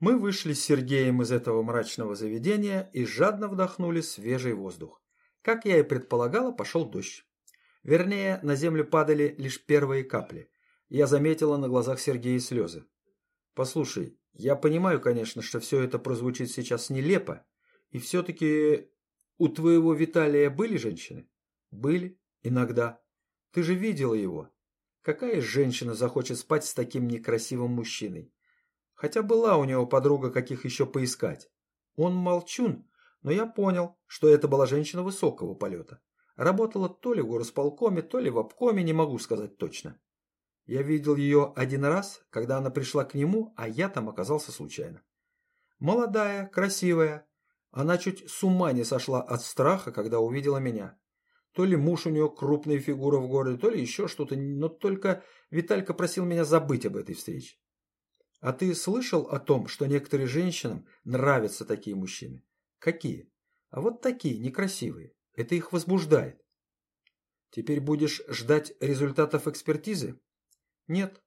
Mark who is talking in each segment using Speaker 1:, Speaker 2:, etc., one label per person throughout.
Speaker 1: Мы вышли с Сергеем из этого мрачного заведения и жадно вдохнули свежий воздух. Как я и предполагала, пошел дождь. Вернее, на землю падали лишь первые капли. Я заметила на глазах Сергея слезы. «Послушай, я понимаю, конечно, что все это прозвучит сейчас нелепо, и все-таки у твоего Виталия были женщины?» «Были. Иногда. Ты же видела его. Какая женщина захочет спать с таким некрасивым мужчиной? Хотя была у него подруга, каких еще поискать. Он молчун, но я понял, что это была женщина высокого полета. Работала то ли в горосполкоме, то ли в обкоме, не могу сказать точно. Я видел ее один раз, когда она пришла к нему, а я там оказался случайно. Молодая, красивая. Она чуть с ума не сошла от страха, когда увидела меня. То ли муж у нее крупная фигура в городе, то ли еще что-то, но только Виталька просил меня забыть об этой встрече. А ты слышал о том, что некоторым женщинам нравятся такие мужчины? Какие? А вот такие, некрасивые. Это их возбуждает. Теперь будешь ждать результатов экспертизы? Нет.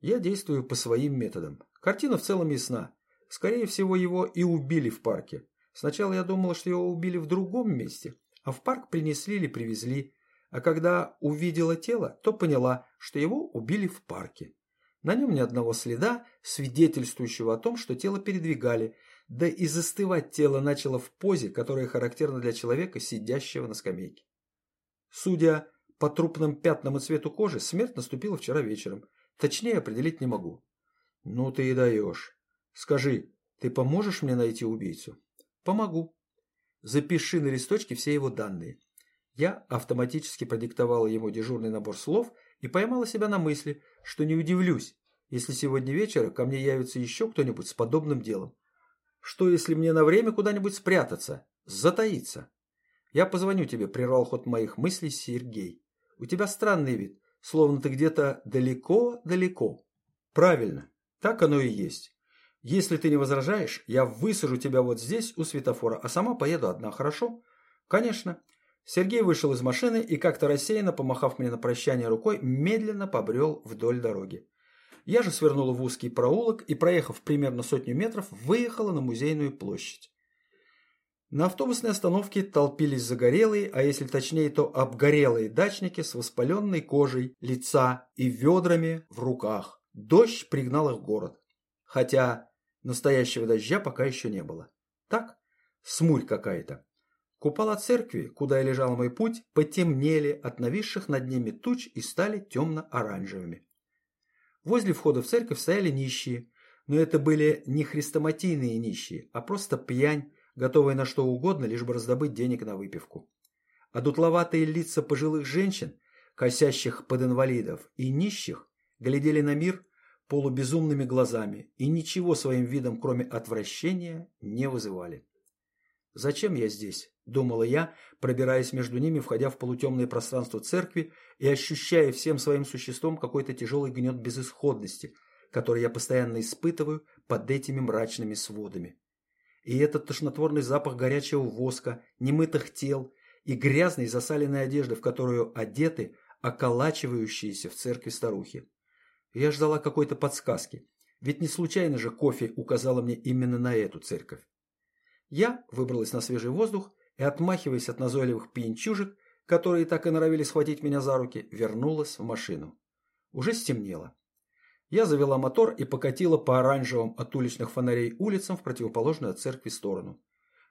Speaker 1: Я действую по своим методам. Картина в целом ясна. Скорее всего, его и убили в парке. Сначала я думала, что его убили в другом месте, а в парк принесли или привезли. А когда увидела тело, то поняла, что его убили в парке. На нем ни одного следа, свидетельствующего о том, что тело передвигали, да и застывать тело начало в позе, которая характерна для человека, сидящего на скамейке. Судя по трупным пятнам и цвету кожи, смерть наступила вчера вечером. Точнее определить не могу. Ну ты и даешь. Скажи, ты поможешь мне найти убийцу? Помогу. Запиши на листочке все его данные. Я автоматически продиктовала ему дежурный набор слов и поймала себя на мысли, что не удивлюсь, если сегодня вечером ко мне явится еще кто-нибудь с подобным делом. Что, если мне на время куда-нибудь спрятаться, затаиться? Я позвоню тебе, прервал ход моих мыслей Сергей. У тебя странный вид, словно ты где-то далеко-далеко. Правильно, так оно и есть. Если ты не возражаешь, я высажу тебя вот здесь, у светофора, а сама поеду одна, хорошо? Конечно. Сергей вышел из машины и как-то рассеянно, помахав мне на прощание рукой, медленно побрел вдоль дороги. Я же свернула в узкий проулок и, проехав примерно сотню метров, выехала на музейную площадь. На автобусной остановке толпились загорелые, а если точнее, то обгорелые дачники с воспаленной кожей лица и ведрами в руках. Дождь пригнал их в город. Хотя настоящего дождя пока еще не было. Так, смурь какая-то. Купола церкви, куда и лежал мой путь, потемнели от нависших над ними туч и стали темно-оранжевыми. Возле входа в церковь стояли нищие, но это были не хрестоматийные нищие, а просто пьянь, готовые на что угодно, лишь бы раздобыть денег на выпивку. А дутловатые лица пожилых женщин, косящих под инвалидов, и нищих, глядели на мир полубезумными глазами и ничего своим видом, кроме отвращения, не вызывали. «Зачем я здесь?» – думала я, пробираясь между ними, входя в полутемное пространство церкви и ощущая всем своим существом какой-то тяжелый гнет безысходности, который я постоянно испытываю под этими мрачными сводами. И этот тошнотворный запах горячего воска, немытых тел и грязной засаленной одежды, в которую одеты околачивающиеся в церкви старухи. Я ждала какой-то подсказки, ведь не случайно же кофе указала мне именно на эту церковь. Я выбралась на свежий воздух и, отмахиваясь от назойливых пьянчужек, которые так и норовили схватить меня за руки, вернулась в машину. Уже стемнело. Я завела мотор и покатила по оранжевым от уличных фонарей улицам в противоположную от церкви сторону.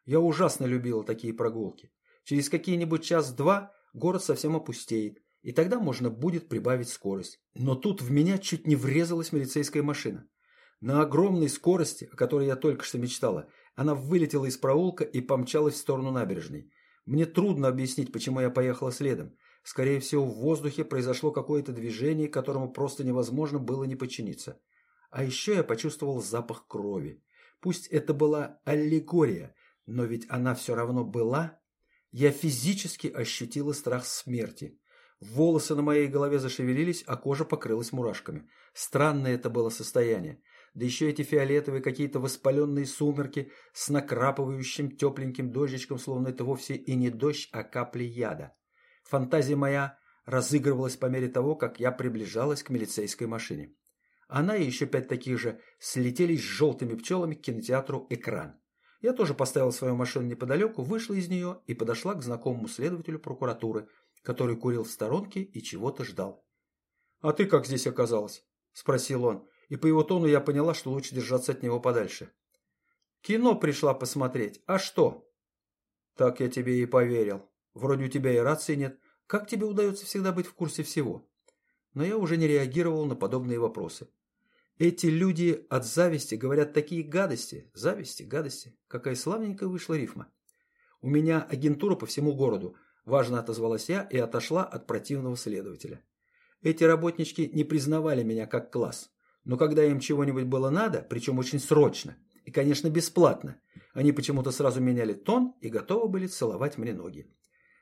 Speaker 1: Я ужасно любила такие прогулки. Через какие-нибудь час-два город совсем опустеет, и тогда можно будет прибавить скорость. Но тут в меня чуть не врезалась милицейская машина. На огромной скорости, о которой я только что мечтала, она вылетела из проулка и помчалась в сторону набережной. Мне трудно объяснить, почему я поехала следом. Скорее всего, в воздухе произошло какое-то движение, которому просто невозможно было не подчиниться. А еще я почувствовал запах крови. Пусть это была аллегория, но ведь она все равно была. Я физически ощутила страх смерти. Волосы на моей голове зашевелились, а кожа покрылась мурашками. Странное это было состояние да еще эти фиолетовые какие-то воспаленные сумерки с накрапывающим тепленьким дождичком, словно это вовсе и не дождь, а капли яда. Фантазия моя разыгрывалась по мере того, как я приближалась к милицейской машине. Она и еще пять таких же слетелись с желтыми пчелами к кинотеатру «Экран». Я тоже поставил свою машину неподалеку, вышла из нее и подошла к знакомому следователю прокуратуры, который курил в сторонке и чего-то ждал. «А ты как здесь оказалась?» – спросил он, и по его тону я поняла, что лучше держаться от него подальше. «Кино пришла посмотреть. А что?» «Так я тебе и поверил. Вроде у тебя и рации нет. Как тебе удается всегда быть в курсе всего?» Но я уже не реагировал на подобные вопросы. Эти люди от зависти говорят такие гадости. Зависти, гадости. Какая славненькая вышла рифма. У меня агентура по всему городу. Важно отозвалась я и отошла от противного следователя. Эти работнички не признавали меня как класс. Но когда им чего-нибудь было надо, причем очень срочно, и, конечно, бесплатно, они почему-то сразу меняли тон и готовы были целовать мне ноги.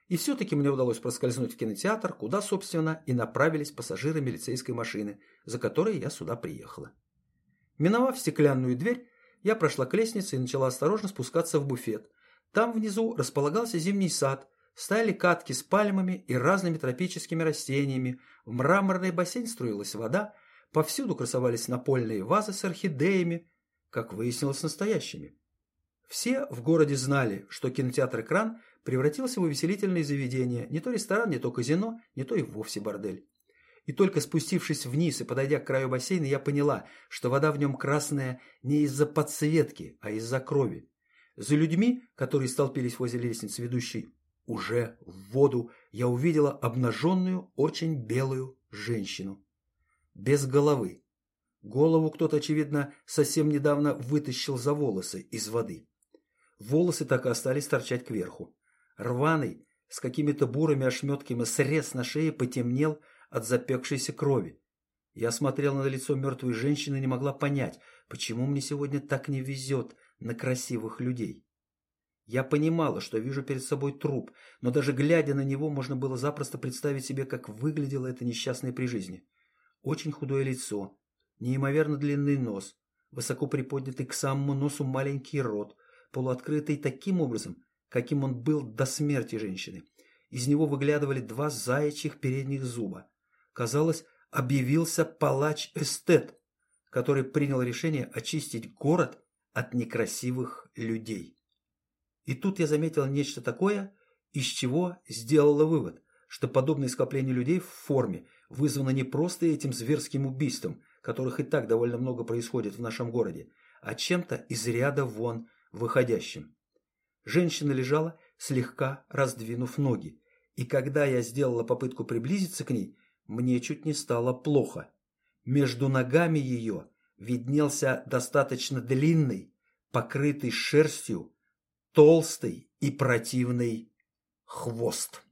Speaker 1: И все-таки мне удалось проскользнуть в кинотеатр, куда, собственно, и направились пассажиры милицейской машины, за которой я сюда приехала. Миновав стеклянную дверь, я прошла к лестнице и начала осторожно спускаться в буфет. Там внизу располагался зимний сад, стояли катки с пальмами и разными тропическими растениями, в мраморный бассейн струилась вода, повсюду красовались напольные вазы с орхидеями, как выяснилось, настоящими. Все в городе знали, что кинотеатр «Экран» превратился в увеселительное заведение, не то ресторан, не то казино, не то и вовсе бордель. И только спустившись вниз и подойдя к краю бассейна, я поняла, что вода в нем красная не из-за подсветки, а из-за крови. За людьми, которые столпились возле лестницы, ведущей уже в воду, я увидела обнаженную, очень белую женщину. Без головы. Голову кто-то, очевидно, совсем недавно вытащил за волосы из воды. Волосы так и остались торчать кверху. Рваный, с какими-то бурыми ошметками срез на шее потемнел от запекшейся крови. Я смотрела на лицо мертвой женщины и не могла понять, почему мне сегодня так не везет на красивых людей. Я понимала, что вижу перед собой труп, но даже глядя на него, можно было запросто представить себе, как выглядело это несчастное при жизни. Очень худое лицо, неимоверно длинный нос, высоко приподнятый к самому носу маленький рот, полуоткрытый таким образом, каким он был до смерти женщины. Из него выглядывали два заячьих передних зуба. Казалось, объявился палач-эстет, который принял решение очистить город от некрасивых людей. И тут я заметил нечто такое, из чего сделала вывод, что подобное скопление людей в форме вызвано не просто этим зверским убийством, которых и так довольно много происходит в нашем городе, а чем-то из ряда вон выходящим. Женщина лежала, слегка раздвинув ноги, и когда я сделала попытку приблизиться к ней, мне чуть не стало плохо. Между ногами ее виднелся достаточно длинный, покрытый шерстью, толстый и противный хвост.